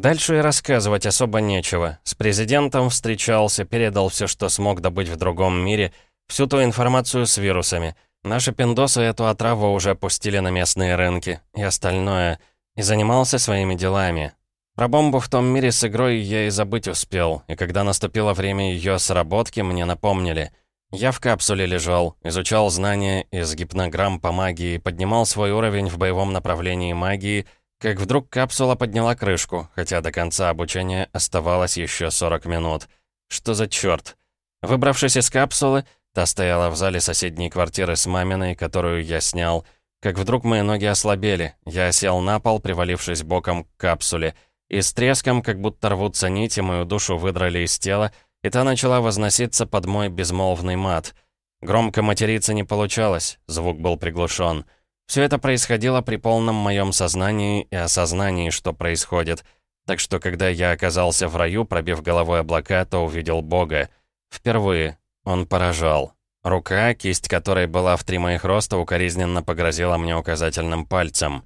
Дальше и рассказывать особо нечего. С президентом встречался, передал все, что смог добыть в другом мире, всю ту информацию с вирусами. Наши пиндосы эту отраву уже пустили на местные рынки и остальное, и занимался своими делами. Про бомбу в том мире с игрой я и забыть успел, и когда наступило время ее сработки, мне напомнили. Я в капсуле лежал, изучал знания из гипнограмм по магии, поднимал свой уровень в боевом направлении магии — как вдруг капсула подняла крышку, хотя до конца обучения оставалось еще 40 минут. Что за черт? Выбравшись из капсулы, та стояла в зале соседней квартиры с маминой, которую я снял, как вдруг мои ноги ослабели. Я сел на пол, привалившись боком к капсуле, и с треском, как будто рвутся нити, мою душу выдрали из тела, и та начала возноситься под мой безмолвный мат. Громко материться не получалось, звук был приглушен. Все это происходило при полном моем сознании и осознании, что происходит. Так что, когда я оказался в раю, пробив головой облака, то увидел Бога. Впервые. Он поражал. Рука, кисть которой была в три моих роста, укоризненно погрозила мне указательным пальцем.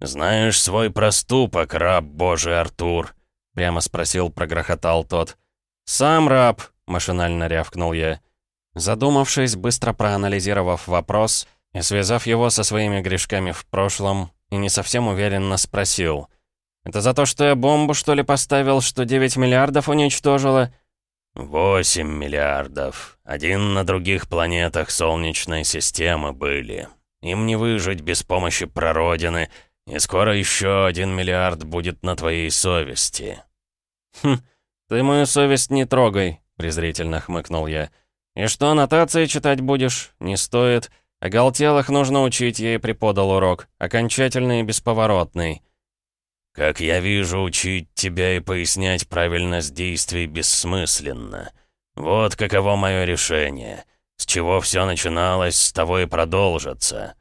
«Знаешь свой проступок, раб Божий Артур?» Прямо спросил, прогрохотал тот. «Сам раб», — машинально рявкнул я. Задумавшись, быстро проанализировав вопрос, и, связав его со своими грешками в прошлом, и не совсем уверенно спросил. «Это за то, что я бомбу, что ли, поставил, что 9 миллиардов уничтожила?» «Восемь миллиардов. Один на других планетах Солнечной системы были. Им не выжить без помощи прародины, и скоро еще один миллиард будет на твоей совести». «Хм, ты мою совесть не трогай», — презрительно хмыкнул я. «И что, аннотации читать будешь? Не стоит». Оголтелых нужно учить, ей преподал урок. Окончательный и бесповоротный. «Как я вижу, учить тебя и пояснять правильность действий бессмысленно. Вот каково мое решение. С чего все начиналось, с того и продолжится».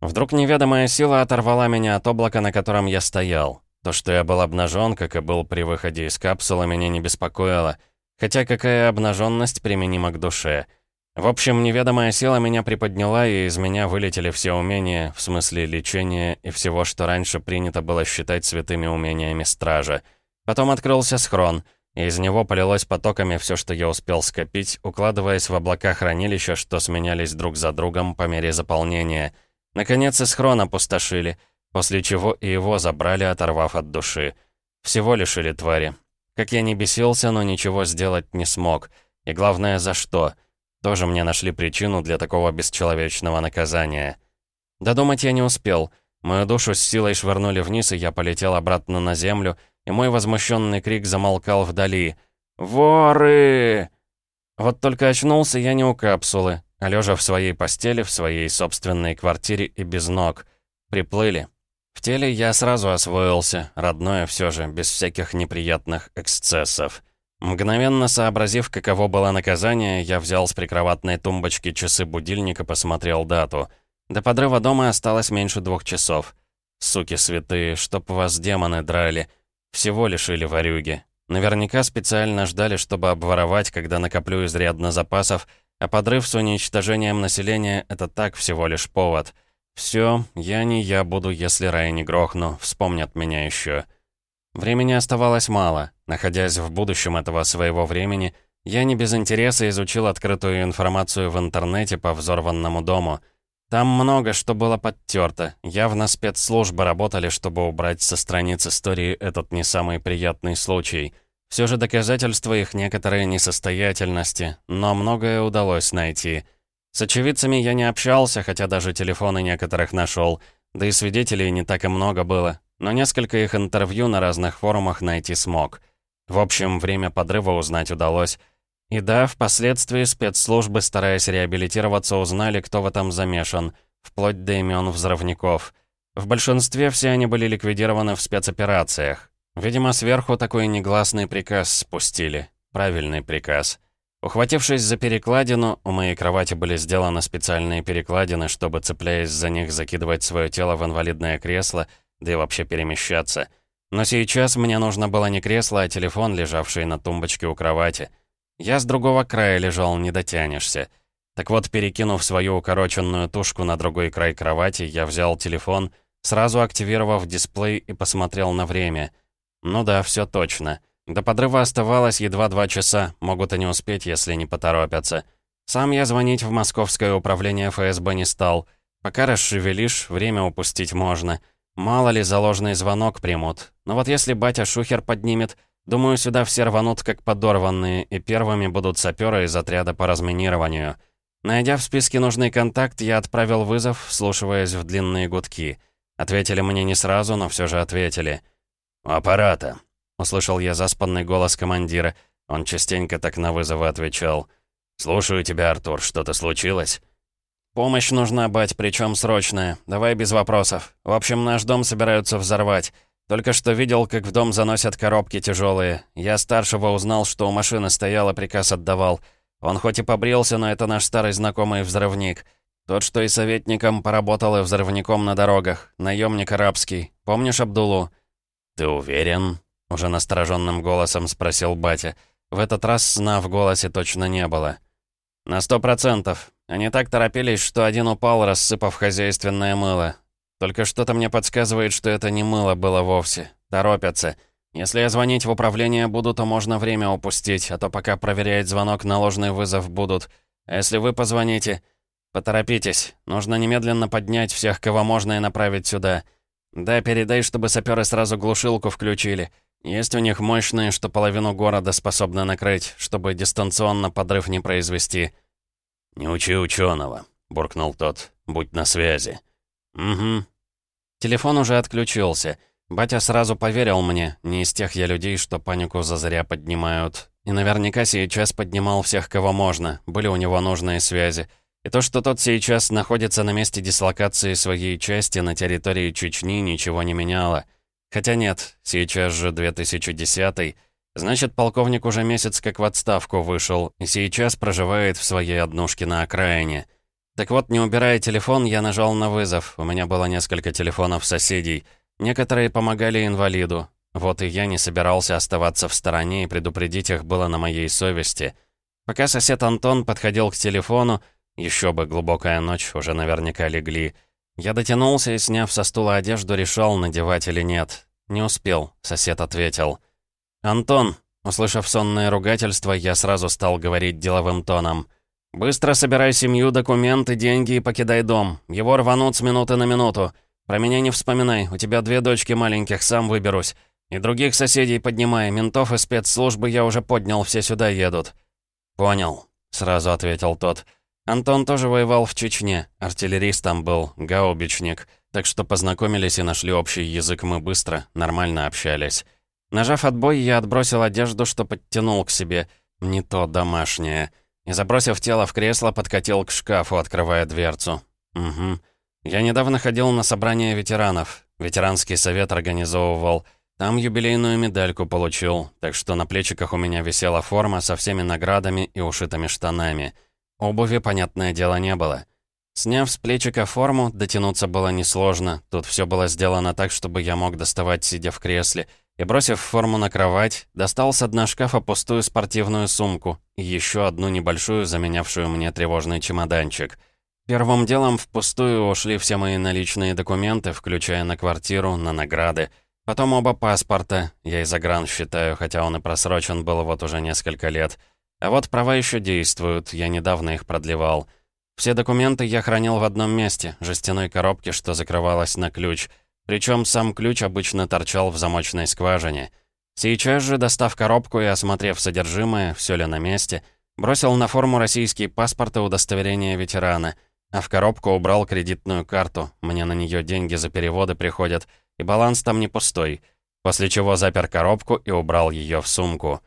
Вдруг неведомая сила оторвала меня от облака, на котором я стоял. То, что я был обнажен, как и был при выходе из капсулы, меня не беспокоило. Хотя какая обнаженность применима к душе — в общем, неведомая сила меня приподняла, и из меня вылетели все умения, в смысле лечения и всего, что раньше принято было считать святыми умениями стража. Потом открылся схрон, и из него полилось потоками все, что я успел скопить, укладываясь в облака хранилища, что сменялись друг за другом по мере заполнения. Наконец и схрон опустошили, после чего и его забрали, оторвав от души. Всего лишили твари. Как я не бесился, но ничего сделать не смог. И главное, за что — тоже мне нашли причину для такого бесчеловечного наказания. Додумать я не успел. Мою душу с силой швырнули вниз, и я полетел обратно на землю, и мой возмущенный крик замолкал вдали. «Воры!» Вот только очнулся я не у капсулы, а лежа в своей постели, в своей собственной квартире и без ног. Приплыли. В теле я сразу освоился, родное все же, без всяких неприятных эксцессов. Мгновенно сообразив, каково было наказание, я взял с прикроватной тумбочки часы будильника, посмотрел дату. До подрыва дома осталось меньше двух часов. Суки святые, чтоб вас демоны драли. Всего лишили ворюги. Наверняка специально ждали, чтобы обворовать, когда накоплю изрядно запасов, а подрыв с уничтожением населения — это так всего лишь повод. Все, я не я буду, если рай не грохну, вспомнят меня еще. Времени оставалось мало. Находясь в будущем этого своего времени, я не без интереса изучил открытую информацию в интернете по взорванному дому. Там много что было подтерто. Явно спецслужбы работали, чтобы убрать со страниц истории этот не самый приятный случай. Все же доказательства их некоторой несостоятельности, но многое удалось найти. С очевидцами я не общался, хотя даже телефоны некоторых нашел, да и свидетелей не так и много было, но несколько их интервью на разных форумах найти смог. В общем, время подрыва узнать удалось. И да, впоследствии спецслужбы, стараясь реабилитироваться, узнали, кто в этом замешан, вплоть до имен взрывников. В большинстве все они были ликвидированы в спецоперациях. Видимо, сверху такой негласный приказ спустили. Правильный приказ. Ухватившись за перекладину, у моей кровати были сделаны специальные перекладины, чтобы, цепляясь за них, закидывать свое тело в инвалидное кресло — да и вообще перемещаться. Но сейчас мне нужно было не кресло, а телефон, лежавший на тумбочке у кровати. Я с другого края лежал, не дотянешься. Так вот, перекинув свою укороченную тушку на другой край кровати, я взял телефон, сразу активировав дисплей и посмотрел на время. Ну да, все точно. До подрыва оставалось едва два часа, могут и не успеть, если не поторопятся. Сам я звонить в московское управление ФСБ не стал. Пока расшевелишь, время упустить можно. Мало ли, заложенный звонок примут. Но вот если батя шухер поднимет, думаю, сюда все рванут как подорванные, и первыми будут саперы из отряда по разминированию. Найдя в списке нужный контакт, я отправил вызов, вслушиваясь в длинные гудки. Ответили мне не сразу, но все же ответили. «У аппарата», — услышал я заспанный голос командира. Он частенько так на вызовы отвечал. «Слушаю тебя, Артур, что-то случилось?» «Помощь нужна, бать, причем срочная. Давай без вопросов. В общем, наш дом собираются взорвать. Только что видел, как в дом заносят коробки тяжелые. Я старшего узнал, что у машины стоял и приказ отдавал. Он хоть и побрился, но это наш старый знакомый взрывник. Тот, что и советником поработал, и взрывником на дорогах. Наемник арабский. Помнишь Абдулу?» «Ты уверен?» — уже настороженным голосом спросил батя. В этот раз сна в голосе точно не было. «На сто процентов. Они так торопились, что один упал, рассыпав хозяйственное мыло. Только что-то мне подсказывает, что это не мыло было вовсе. Торопятся. Если я звонить в управление буду, то можно время упустить, а то пока проверять звонок на ложный вызов будут. А если вы позвоните... Поторопитесь. Нужно немедленно поднять всех, кого можно, и направить сюда. Да, передай, чтобы саперы сразу глушилку включили. Есть у них мощные, что половину города способны накрыть, чтобы дистанционно подрыв не произвести. «Не учи ученого», — буркнул тот. «Будь на связи». «Угу». Телефон уже отключился. Батя сразу поверил мне, не из тех я людей, что панику зазря поднимают. И наверняка сейчас поднимал всех, кого можно, были у него нужные связи. И то, что тот сейчас находится на месте дислокации своей части на территории Чечни, ничего не меняло. Хотя нет, сейчас же 2010 -й. Значит, полковник уже месяц как в отставку вышел, и сейчас проживает в своей однушке на окраине. Так вот, не убирая телефон, я нажал на вызов. У меня было несколько телефонов соседей. Некоторые помогали инвалиду. Вот и я не собирался оставаться в стороне, и предупредить их было на моей совести. Пока сосед Антон подходил к телефону, еще бы, глубокая ночь, уже наверняка легли. Я дотянулся и, сняв со стула одежду, решал, надевать или нет. Не успел, сосед ответил. «Антон!» Услышав сонное ругательство, я сразу стал говорить деловым тоном. «Быстро собирай семью, документы, деньги и покидай дом. Его рванут с минуты на минуту. Про меня не вспоминай, у тебя две дочки маленьких, сам выберусь. И других соседей поднимай, ментов и спецслужбы я уже поднял, все сюда едут». «Понял», — сразу ответил тот. «Антон тоже воевал в Чечне, артиллеристом был, гаубичник, так что познакомились и нашли общий язык мы быстро, нормально общались». Нажав отбой, я отбросил одежду, что подтянул к себе. Не то домашнее. И забросив тело в кресло, подкатил к шкафу, открывая дверцу. Угу. Я недавно ходил на собрание ветеранов. Ветеранский совет организовывал. Там юбилейную медальку получил, так что на плечиках у меня висела форма со всеми наградами и ушитыми штанами. Обуви, понятное дело, не было. Сняв с плечика форму, дотянуться было несложно. Тут все было сделано так, чтобы я мог доставать, сидя в кресле — и, бросив форму на кровать, достал с дна шкафа пустую спортивную сумку и еще одну небольшую, заменявшую мне тревожный чемоданчик. Первым делом в пустую ушли все мои наличные документы, включая на квартиру, на награды. Потом оба паспорта, я и загран считаю, хотя он и просрочен был вот уже несколько лет. А вот права еще действуют, я недавно их продлевал. Все документы я хранил в одном месте, жестяной коробке, что закрывалась на ключ — причем сам ключ обычно торчал в замочной скважине. Сейчас же, достав коробку и осмотрев содержимое, все ли на месте, бросил на форму российский паспорт и удостоверение ветерана, а в коробку убрал кредитную карту, мне на нее деньги за переводы приходят, и баланс там не пустой, после чего запер коробку и убрал ее в сумку.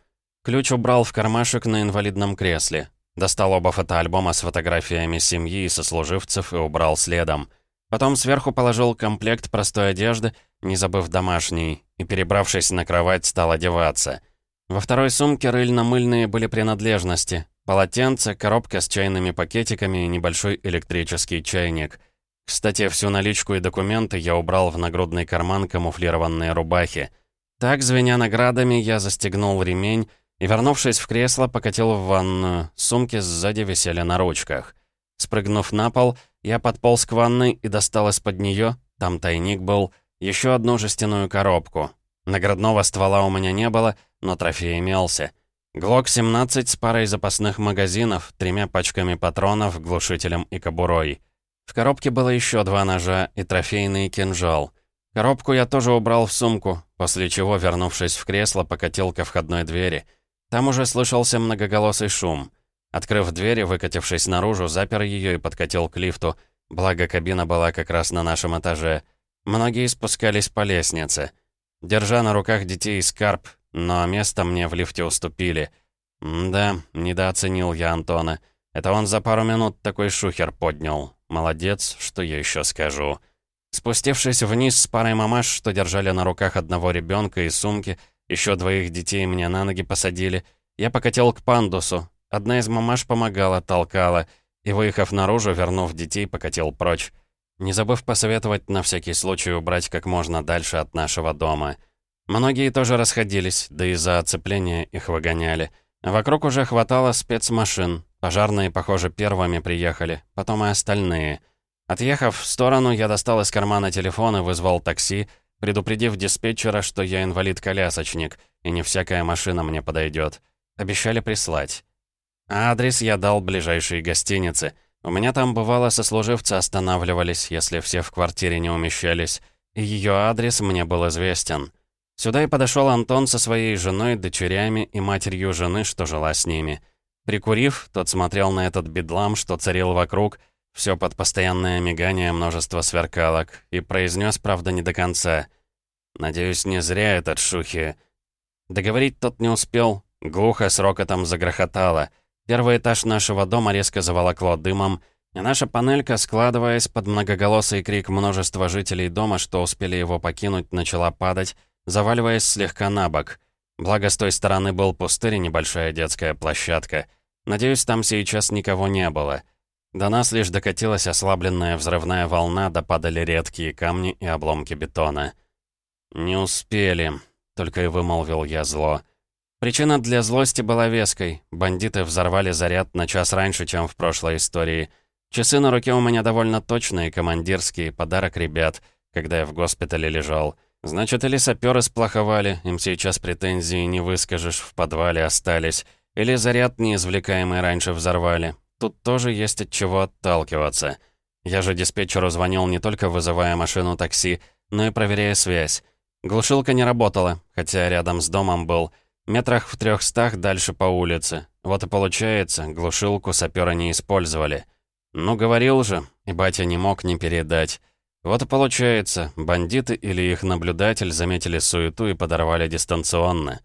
Ключ убрал в кармашек на инвалидном кресле, достал оба фотоальбома с фотографиями семьи и сослуживцев и убрал следом. Потом сверху положил комплект простой одежды, не забыв домашней, и, перебравшись на кровать, стал одеваться. Во второй сумке рыльно-мыльные были принадлежности. Полотенце, коробка с чайными пакетиками и небольшой электрический чайник. Кстати, всю наличку и документы я убрал в нагрудный карман камуфлированные рубахи. Так, звеня наградами, я застегнул ремень и, вернувшись в кресло, покатил в ванную. Сумки сзади висели на ручках. Спрыгнув на пол, я подполз к ванной и достал из-под нее, там тайник был, еще одну жестяную коробку. Наградного ствола у меня не было, но трофей имелся. ГЛОК-17 с парой запасных магазинов, тремя пачками патронов, глушителем и кобурой. В коробке было еще два ножа и трофейный кинжал. Коробку я тоже убрал в сумку, после чего, вернувшись в кресло, покатил ко входной двери. Там уже слышался многоголосый шум. Открыв дверь и выкатившись наружу, запер ее и подкатил к лифту, благо кабина была как раз на нашем этаже. Многие спускались по лестнице. Держа на руках детей скарб, но место мне в лифте уступили. М да, недооценил я Антона. Это он за пару минут такой шухер поднял. Молодец, что я еще скажу. Спустившись вниз с парой мамаш, что держали на руках одного ребенка и сумки, еще двоих детей мне на ноги посадили, я покатил к пандусу. Одна из мамаш помогала, толкала, и, выехав наружу, вернув детей, покатил прочь. Не забыв посоветовать на всякий случай убрать как можно дальше от нашего дома. Многие тоже расходились, да и за оцепление их выгоняли. Вокруг уже хватало спецмашин. Пожарные, похоже, первыми приехали, потом и остальные. Отъехав в сторону, я достал из кармана телефон и вызвал такси, предупредив диспетчера, что я инвалид-колясочник, и не всякая машина мне подойдет. Обещали прислать. Адрес я дал ближайшей гостинице. У меня там, бывало, сослуживцы останавливались, если все в квартире не умещались, ее адрес мне был известен. Сюда и подошел Антон со своей женой, дочерями и матерью жены, что жила с ними. Прикурив, тот смотрел на этот бедлам, что царил вокруг, все под постоянное мигание множества сверкалок, и произнес, правда, не до конца. «Надеюсь, не зря этот шухи...» Договорить тот не успел, глухо с рокотом загрохотало. Первый этаж нашего дома резко заволокло дымом, и наша панелька, складываясь под многоголосый крик множества жителей дома, что успели его покинуть, начала падать, заваливаясь слегка на бок. Благо, с той стороны был пустырь и небольшая детская площадка. Надеюсь, там сейчас никого не было. До нас лишь докатилась ослабленная взрывная волна, да падали редкие камни и обломки бетона. «Не успели», — только и вымолвил я зло. Причина для злости была веской. Бандиты взорвали заряд на час раньше, чем в прошлой истории. Часы на руке у меня довольно точные, командирские, подарок ребят, когда я в госпитале лежал. Значит, или саперы сплоховали, им сейчас претензии не выскажешь, в подвале остались, или заряд неизвлекаемый раньше взорвали. Тут тоже есть от чего отталкиваться. Я же диспетчеру звонил не только вызывая машину такси, но и проверяя связь. Глушилка не работала, хотя рядом с домом был. Метрах в трехстах дальше по улице. Вот и получается, глушилку саперы не использовали. Ну, говорил же, и батя не мог не передать. Вот и получается, бандиты или их наблюдатель заметили суету и подорвали дистанционно.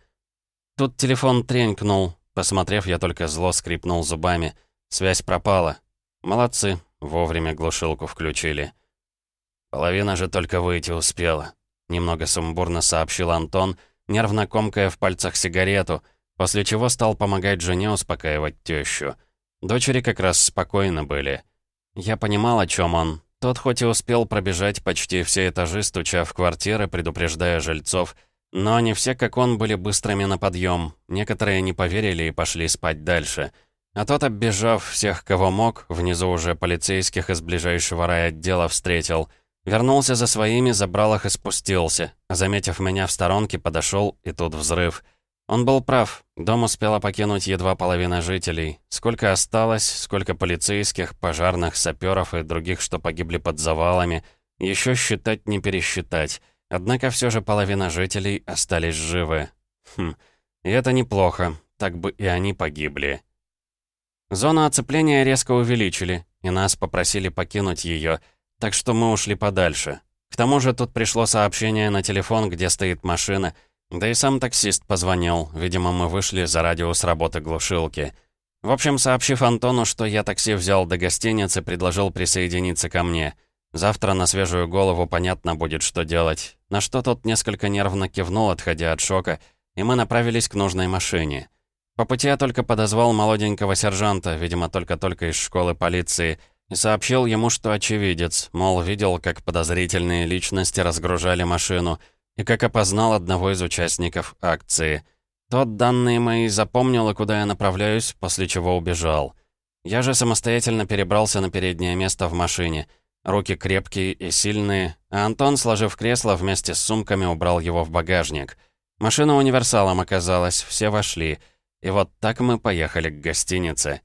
Тут телефон тренькнул. Посмотрев, я только зло скрипнул зубами. Связь пропала. Молодцы, вовремя глушилку включили. Половина же только выйти успела. Немного сумбурно сообщил Антон, нервно комкая в пальцах сигарету, после чего стал помогать жене успокаивать тещу. Дочери как раз спокойно были. Я понимал, о чем он, тот хоть и успел пробежать почти все этажи, стуча в квартиры, предупреждая жильцов, но не все, как он, были быстрыми на подъем. Некоторые не поверили и пошли спать дальше. А тот, оббежав всех, кого мог, внизу уже полицейских из ближайшего райотдела встретил. Вернулся за своими, забрал их и спустился. Заметив меня в сторонке, подошел, и тут взрыв — он был прав. Дом успела покинуть едва половина жителей. Сколько осталось, сколько полицейских, пожарных, саперов и других, что погибли под завалами, еще считать не пересчитать. Однако все же половина жителей остались живы. Хм, и это неплохо, так бы и они погибли. Зону оцепления резко увеличили, и нас попросили покинуть ее, так что мы ушли подальше. К тому же тут пришло сообщение на телефон, где стоит машина — да и сам таксист позвонил. Видимо, мы вышли за радиус работы глушилки. В общем, сообщив Антону, что я такси взял до гостиницы, предложил присоединиться ко мне. Завтра на свежую голову понятно будет, что делать. На что тот несколько нервно кивнул, отходя от шока, и мы направились к нужной машине. По пути я только подозвал молоденького сержанта, видимо, только-только из школы полиции, и сообщил ему, что очевидец, мол, видел, как подозрительные личности разгружали машину — и как опознал одного из участников акции. Тот данные мои запомнил и куда я направляюсь, после чего убежал. Я же самостоятельно перебрался на переднее место в машине. Руки крепкие и сильные, а Антон, сложив кресло, вместе с сумками убрал его в багажник. Машина универсалом оказалась, все вошли. И вот так мы поехали к гостинице.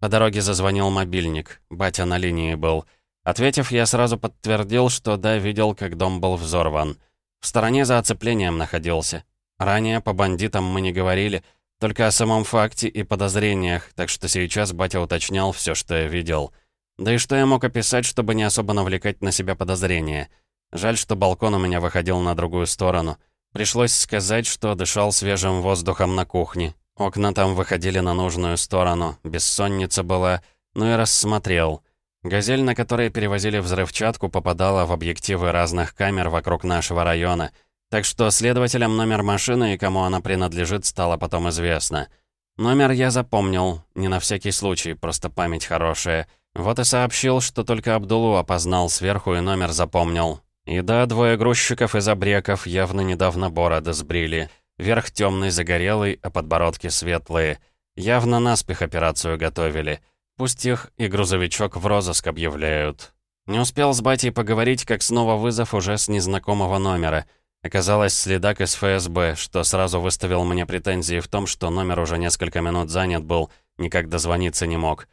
По дороге зазвонил мобильник. Батя на линии был. Ответив, я сразу подтвердил, что да, видел, как дом был взорван. В стороне за оцеплением находился. Ранее по бандитам мы не говорили, только о самом факте и подозрениях, так что сейчас батя уточнял все, что я видел. Да и что я мог описать, чтобы не особо навлекать на себя подозрения? Жаль, что балкон у меня выходил на другую сторону. Пришлось сказать, что дышал свежим воздухом на кухне. Окна там выходили на нужную сторону, бессонница была, ну и рассмотрел. «Газель», на которой перевозили взрывчатку, попадала в объективы разных камер вокруг нашего района. Так что следователям номер машины и кому она принадлежит стало потом известно. Номер я запомнил, не на всякий случай, просто память хорошая. Вот и сообщил, что только Абдулу опознал сверху и номер запомнил. И да, двое грузчиков из обреков явно недавно бороды сбрили. Верх темный, загорелый, а подбородки светлые. Явно наспех операцию готовили. Пусть их и грузовичок в розыск объявляют. Не успел с батей поговорить, как снова вызов уже с незнакомого номера. Оказалось, следак из ФСБ, что сразу выставил мне претензии в том, что номер уже несколько минут занят был, никак дозвониться не мог.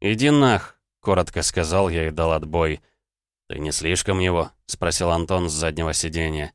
«Иди нах!» — коротко сказал я и дал отбой. «Ты не слишком его?» — спросил Антон с заднего сиденья.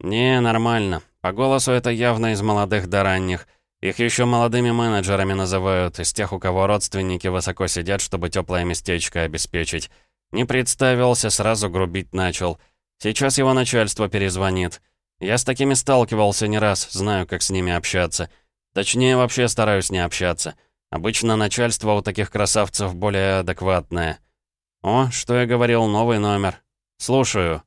«Не, нормально. По голосу это явно из молодых до ранних. Их еще молодыми менеджерами называют, из тех, у кого родственники высоко сидят, чтобы теплое местечко обеспечить. Не представился, сразу грубить начал. Сейчас его начальство перезвонит. Я с такими сталкивался не раз, знаю, как с ними общаться. Точнее, вообще стараюсь не общаться. Обычно начальство у таких красавцев более адекватное. «О, что я говорил, новый номер. Слушаю».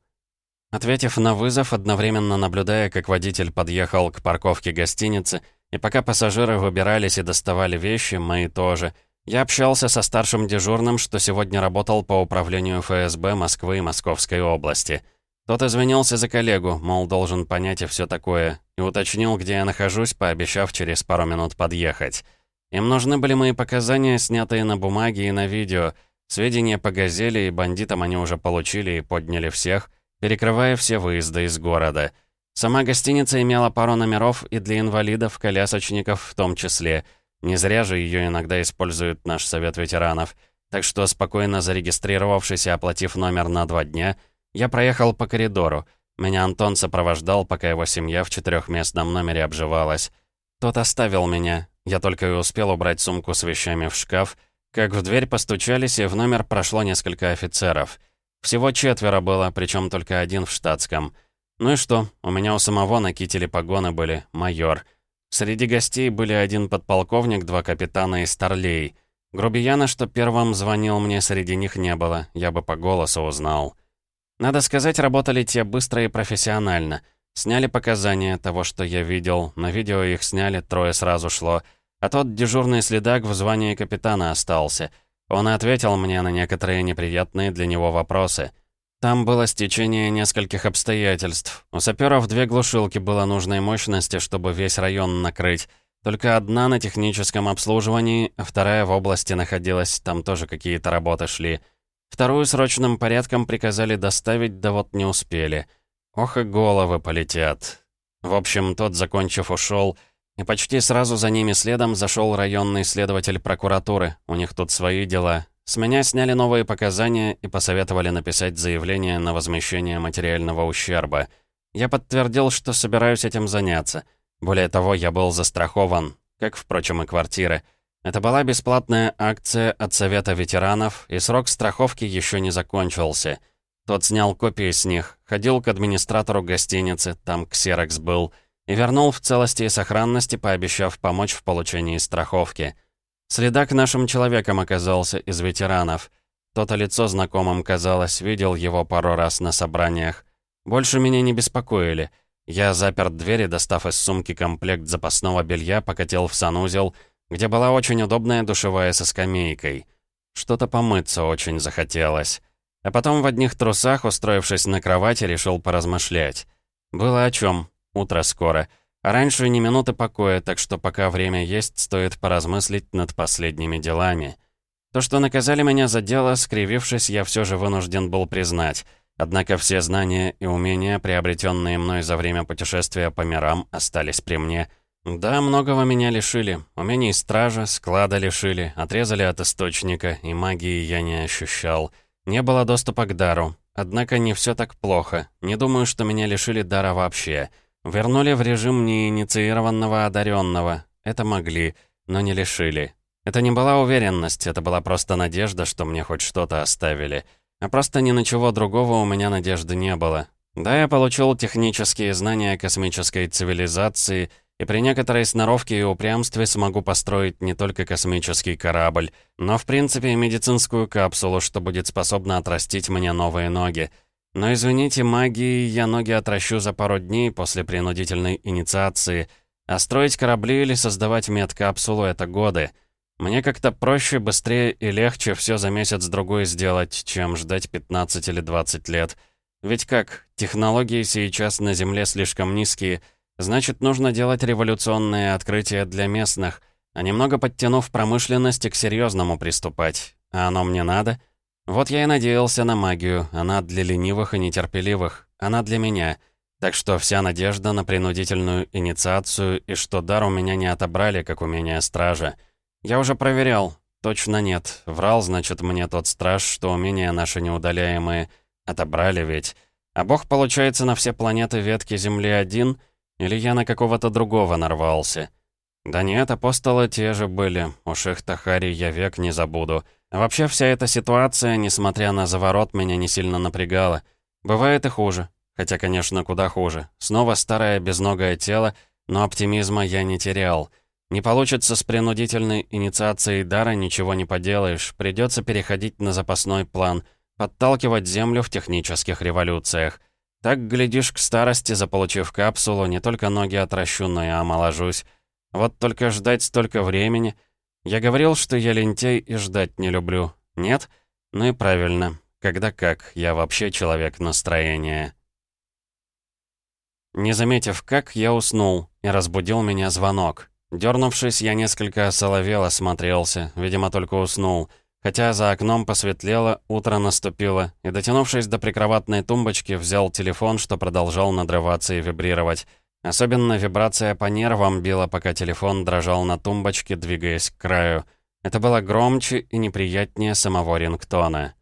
Ответив на вызов, одновременно наблюдая, как водитель подъехал к парковке гостиницы, и пока пассажиры выбирались и доставали вещи, мои тоже, я общался со старшим дежурным, что сегодня работал по управлению ФСБ Москвы и Московской области. Тот извинился за коллегу, мол, должен понять и все такое, и уточнил, где я нахожусь, пообещав через пару минут подъехать. Им нужны были мои показания, снятые на бумаге и на видео. Сведения по «Газели» и бандитам они уже получили и подняли всех, перекрывая все выезды из города. Сама гостиница имела пару номеров и для инвалидов, колясочников в том числе. Не зря же ее иногда использует наш совет ветеранов. Так что, спокойно зарегистрировавшись и оплатив номер на два дня, я проехал по коридору. Меня Антон сопровождал, пока его семья в четырехместном номере обживалась. Тот оставил меня, я только и успел убрать сумку с вещами в шкаф, как в дверь постучались, и в номер прошло несколько офицеров. Всего четверо было, причем только один в штатском. Ну и что, у меня у самого на кителе погоны были «майор». Среди гостей были один подполковник, два капитана и старлей. Грубияна, что первым звонил мне, среди них не было, я бы по голосу узнал. Надо сказать, работали те быстро и профессионально — Сняли показания того, что я видел. На видео их сняли, трое сразу шло. А тот дежурный следак в звании капитана остался. Он ответил мне на некоторые неприятные для него вопросы. Там было стечение нескольких обстоятельств. У саперов две глушилки было нужной мощности, чтобы весь район накрыть. Только одна на техническом обслуживании, вторая в области находилась, там тоже какие-то работы шли. Вторую срочным порядком приказали доставить, да вот не успели. Ох и головы полетят. В общем, тот, закончив, ушел, и почти сразу за ними следом зашел районный следователь прокуратуры. У них тут свои дела. С меня сняли новые показания и посоветовали написать заявление на возмещение материального ущерба. Я подтвердил, что собираюсь этим заняться. Более того, я был застрахован, как, впрочем, и квартиры. Это была бесплатная акция от Совета ветеранов, и срок страховки еще не закончился — тот снял копии с них, ходил к администратору гостиницы, там ксерокс был, и вернул в целости и сохранности, пообещав помочь в получении страховки. Следак нашим человеком оказался из ветеранов. То-то лицо знакомым казалось, видел его пару раз на собраниях. Больше меня не беспокоили. Я запер двери, достав из сумки комплект запасного белья, покатил в санузел, где была очень удобная душевая со скамейкой. Что-то помыться очень захотелось. А потом в одних трусах, устроившись на кровати, решил поразмышлять. Было о чем. Утро скоро. А раньше ни минуты покоя, так что пока время есть, стоит поразмыслить над последними делами. То, что наказали меня за дело, скривившись, я все же вынужден был признать. Однако все знания и умения, приобретенные мной за время путешествия по мирам, остались при мне. Да, многого меня лишили. Умений стража, склада лишили, отрезали от источника, и магии я не ощущал. Не было доступа к дару. Однако не все так плохо. Не думаю, что меня лишили дара вообще. Вернули в режим неинициированного одаренного. Это могли, но не лишили. Это не была уверенность, это была просто надежда, что мне хоть что-то оставили. А просто ни на чего другого у меня надежды не было. Да, я получил технические знания космической цивилизации, и при некоторой сноровке и упрямстве смогу построить не только космический корабль, но в принципе и медицинскую капсулу, что будет способна отрастить мне новые ноги. Но извините, магией я ноги отращу за пару дней после принудительной инициации, а строить корабли или создавать медкапсулу — это годы. Мне как-то проще, быстрее и легче все за месяц-другой сделать, чем ждать 15 или 20 лет. Ведь как, технологии сейчас на Земле слишком низкие — Значит, нужно делать революционные открытия для местных, а немного подтянув промышленность к серьезному приступать. А оно мне надо? Вот я и надеялся на магию. Она для ленивых и нетерпеливых. Она для меня. Так что вся надежда на принудительную инициацию и что дар у меня не отобрали, как умение стража. Я уже проверял. Точно нет. Врал, значит, мне тот страж, что умения наши неудаляемые. Отобрали ведь. А бог, получается, на все планеты ветки Земли один — или я на какого-то другого нарвался? Да нет, апостолы те же были. Уж их Тахари я век не забуду. Вообще вся эта ситуация, несмотря на заворот, меня не сильно напрягала. Бывает и хуже. Хотя, конечно, куда хуже. Снова старое безногое тело, но оптимизма я не терял. Не получится с принудительной инициацией дара, ничего не поделаешь. Придется переходить на запасной план, подталкивать Землю в технических революциях. Так, глядишь, к старости, заполучив капсулу, не только ноги отращу, но и омоложусь. Вот только ждать столько времени. Я говорил, что я лентяй и ждать не люблю. Нет? Ну и правильно. Когда как, я вообще человек настроения. Не заметив как, я уснул, и разбудил меня звонок. Дернувшись, я несколько осоловел осмотрелся, видимо, только уснул — Хотя за окном посветлело, утро наступило, и, дотянувшись до прикроватной тумбочки, взял телефон, что продолжал надрываться и вибрировать. Особенно вибрация по нервам била, пока телефон дрожал на тумбочке, двигаясь к краю. Это было громче и неприятнее самого рингтона.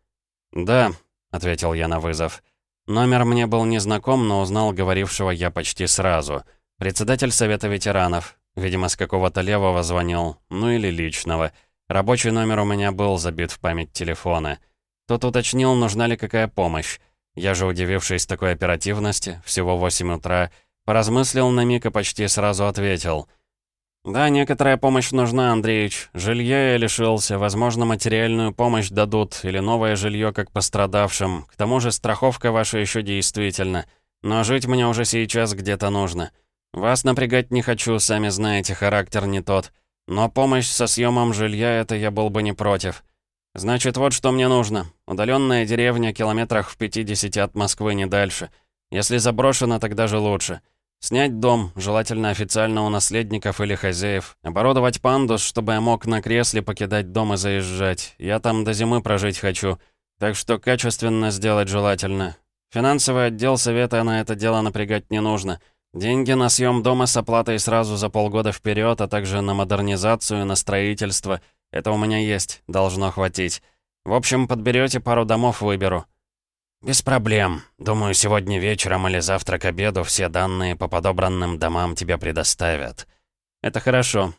«Да», — ответил я на вызов. Номер мне был незнаком, но узнал говорившего я почти сразу. Председатель Совета ветеранов. Видимо, с какого-то левого звонил, ну или личного — Рабочий номер у меня был забит в память телефона. Тот уточнил, нужна ли какая помощь. Я же, удивившись такой оперативности, всего 8 утра, поразмыслил на миг и почти сразу ответил. «Да, некоторая помощь нужна, Андреевич. Жилья я лишился, возможно, материальную помощь дадут, или новое жилье как пострадавшим. К тому же страховка ваша еще действительно. Но жить мне уже сейчас где-то нужно. Вас напрягать не хочу, сами знаете, характер не тот. Но помощь со съемом жилья — это я был бы не против. Значит, вот что мне нужно. Удаленная деревня километрах в 50 от Москвы, не дальше. Если заброшена, тогда же лучше. Снять дом, желательно официально у наследников или хозяев. Оборудовать пандус, чтобы я мог на кресле покидать дом и заезжать. Я там до зимы прожить хочу. Так что качественно сделать желательно. Финансовый отдел совета на это дело напрягать не нужно. Деньги на съем дома с оплатой сразу за полгода вперед, а также на модернизацию, на строительство. Это у меня есть, должно хватить. В общем, подберете пару домов, выберу. «Без проблем. Думаю, сегодня вечером или завтра к обеду все данные по подобранным домам тебе предоставят». «Это хорошо».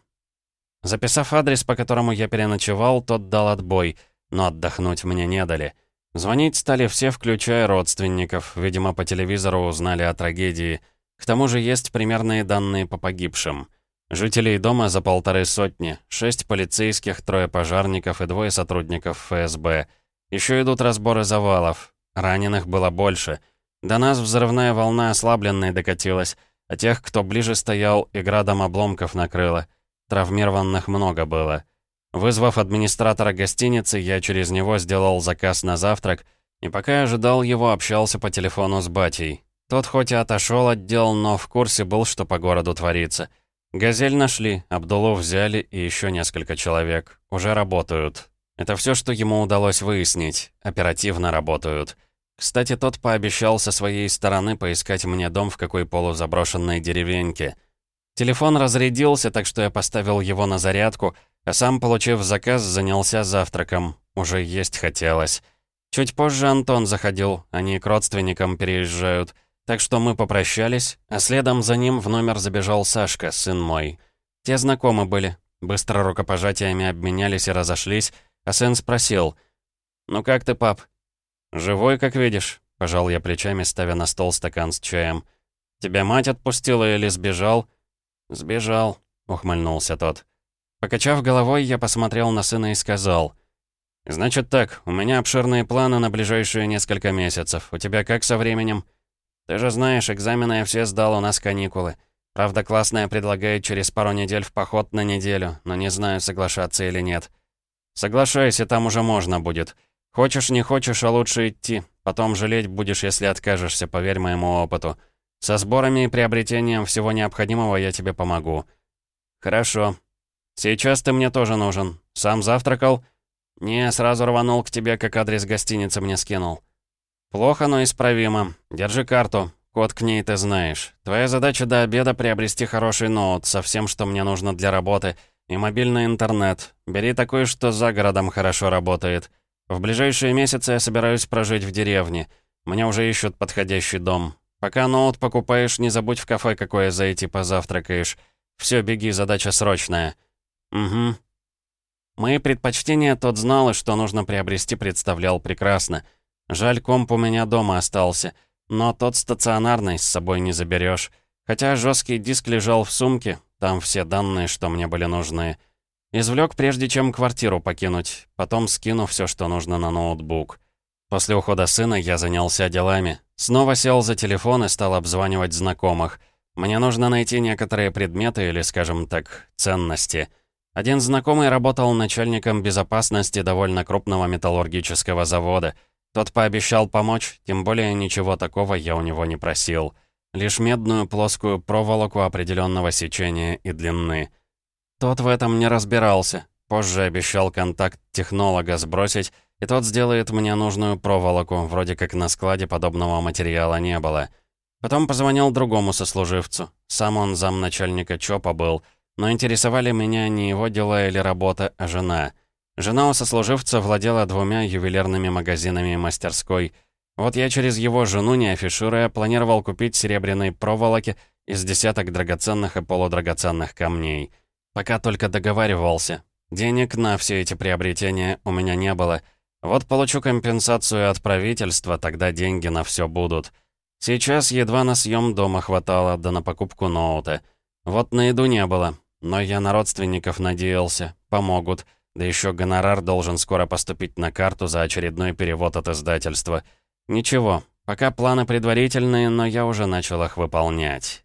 Записав адрес, по которому я переночевал, тот дал отбой, но отдохнуть мне не дали. Звонить стали все, включая родственников. Видимо, по телевизору узнали о трагедии. К тому же есть примерные данные по погибшим. Жителей дома за полторы сотни, шесть полицейских, трое пожарников и двое сотрудников ФСБ. Еще идут разборы завалов. Раненых было больше. До нас взрывная волна ослабленной докатилась, а тех, кто ближе стоял, и градом обломков накрыло. Травмированных много было. Вызвав администратора гостиницы, я через него сделал заказ на завтрак, и пока ожидал его, общался по телефону с батей. Тот хоть и отошел от дел, но в курсе был, что по городу творится. «Газель» нашли, Абдулу взяли и еще несколько человек. Уже работают. Это все, что ему удалось выяснить. Оперативно работают. Кстати, тот пообещал со своей стороны поискать мне дом в какой полузаброшенной деревеньке. Телефон разрядился, так что я поставил его на зарядку, а сам, получив заказ, занялся завтраком. Уже есть хотелось. Чуть позже Антон заходил, они к родственникам переезжают. Так что мы попрощались, а следом за ним в номер забежал Сашка, сын мой. Те знакомы были. Быстро рукопожатиями обменялись и разошлись, а сын спросил. «Ну как ты, пап?» «Живой, как видишь», — пожал я плечами, ставя на стол стакан с чаем. «Тебя мать отпустила или сбежал?» «Сбежал», — ухмыльнулся тот. Покачав головой, я посмотрел на сына и сказал. «Значит так, у меня обширные планы на ближайшие несколько месяцев. У тебя как со временем?» «Ты же знаешь, экзамены я все сдал, у нас каникулы. Правда, классная предлагает через пару недель в поход на неделю, но не знаю, соглашаться или нет». «Соглашайся, там уже можно будет. Хочешь, не хочешь, а лучше идти. Потом жалеть будешь, если откажешься, поверь моему опыту. Со сборами и приобретением всего необходимого я тебе помогу». «Хорошо. Сейчас ты мне тоже нужен. Сам завтракал?» «Не, сразу рванул к тебе, как адрес гостиницы мне скинул». «Плохо, но исправимо. Держи карту. Код к ней ты знаешь. Твоя задача до обеда приобрести хороший ноут со всем, что мне нужно для работы, и мобильный интернет. Бери такой, что за городом хорошо работает. В ближайшие месяцы я собираюсь прожить в деревне. Мне уже ищут подходящий дом. Пока ноут покупаешь, не забудь в кафе какое зайти позавтракаешь. Все, беги, задача срочная». «Угу». Мои предпочтения тот знал, и что нужно приобрести, представлял прекрасно. Жаль, комп у меня дома остался. Но тот стационарный с собой не заберешь. Хотя жесткий диск лежал в сумке, там все данные, что мне были нужны. Извлек, прежде чем квартиру покинуть, потом скину все, что нужно на ноутбук. После ухода сына я занялся делами. Снова сел за телефон и стал обзванивать знакомых. Мне нужно найти некоторые предметы или, скажем так, ценности. Один знакомый работал начальником безопасности довольно крупного металлургического завода. Тот пообещал помочь, тем более ничего такого я у него не просил. Лишь медную плоскую проволоку определенного сечения и длины. Тот в этом не разбирался. Позже обещал контакт технолога сбросить, и тот сделает мне нужную проволоку, вроде как на складе подобного материала не было. Потом позвонил другому сослуживцу. Сам он замначальника ЧОПа был, но интересовали меня не его дела или работа, а жена. Жена у сослуживца владела двумя ювелирными магазинами и мастерской. Вот я через его жену, не афишируя, планировал купить серебряной проволоки из десяток драгоценных и полудрагоценных камней. Пока только договаривался. Денег на все эти приобретения у меня не было. Вот получу компенсацию от правительства, тогда деньги на все будут. Сейчас едва на съем дома хватало, да на покупку ноута. Вот на еду не было, но я на родственников надеялся. Помогут. Да еще гонорар должен скоро поступить на карту за очередной перевод от издательства. Ничего, пока планы предварительные, но я уже начал их выполнять.